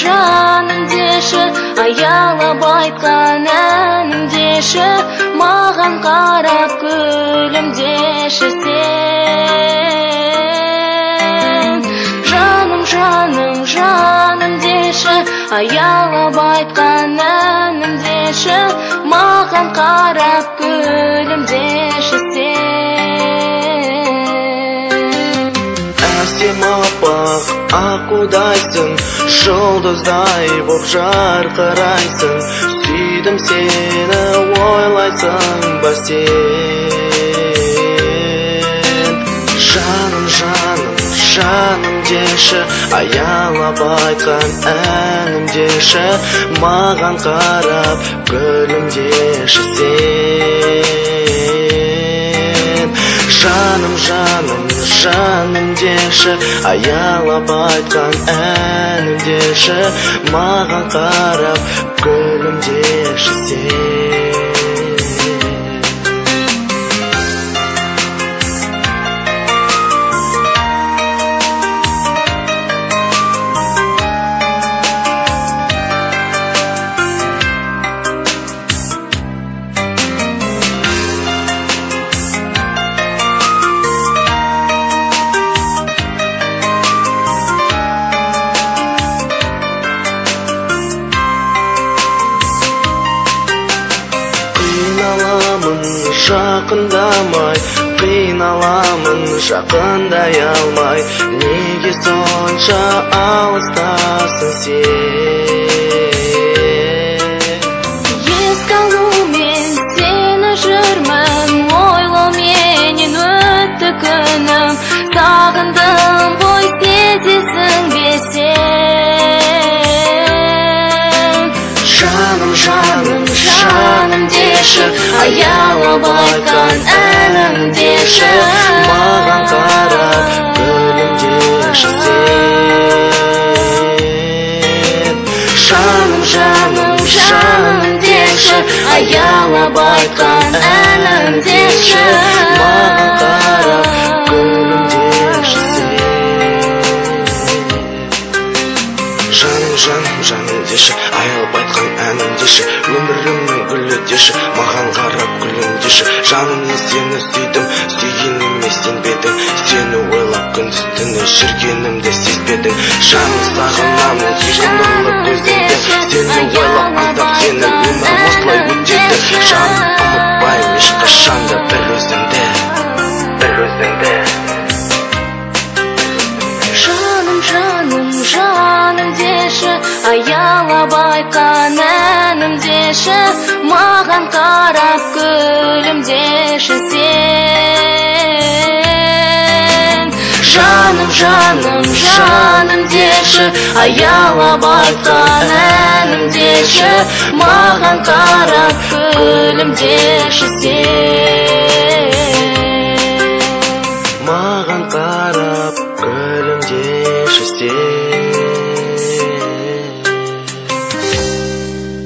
жаным деші аялап айтқан әнім деші маған қарап күлімдеші сен. Жаным жаным жаным деші аялап айтқан әнім аппақ аққудайсың жұлдыздай боп жарқырайсың. Сүйдім сені ойлайсың ба сен? Жаным жаным жаным деші аялап айтқан әнім деші маған қарап күлімдеші сен. Жаным деші аялап айтқан әнім деші маған қарап күлімдеші сен жақындамай қиналамын жақындай алмай. Неге сонша алыстасың сен? Еске алумен сені жүрмін ойлауменен өтті күнім. Сағындым ғой сезесің бе сен? Жаным жаным жаным деші аялап айтқан әнім деші маған қарап күлімдеші сен жаным жаным жаным деші аялап айтқан әнім деші маған жаным жаным жаным деші аялап айтқан әнім деші өмірімнің гүлі деші маған қарап күлімдеші жаным мен сені сүйдім сүйгеніме сенбедің сені ойлап күндіз түні жүргенімді сезбедің жаным сағынамын екі нұрлы көзіңді сені ойлап аңсап сені өмір осылай өтеді. жаным ұмытпаймын ешқашанда бір өзіңді бір маған қарап күлімдеші сен. Жаным жаным жаным деші аялап айтқан әнім деші. Маған қарап күлімдеші сен. Маған қарап күлімдеші сен.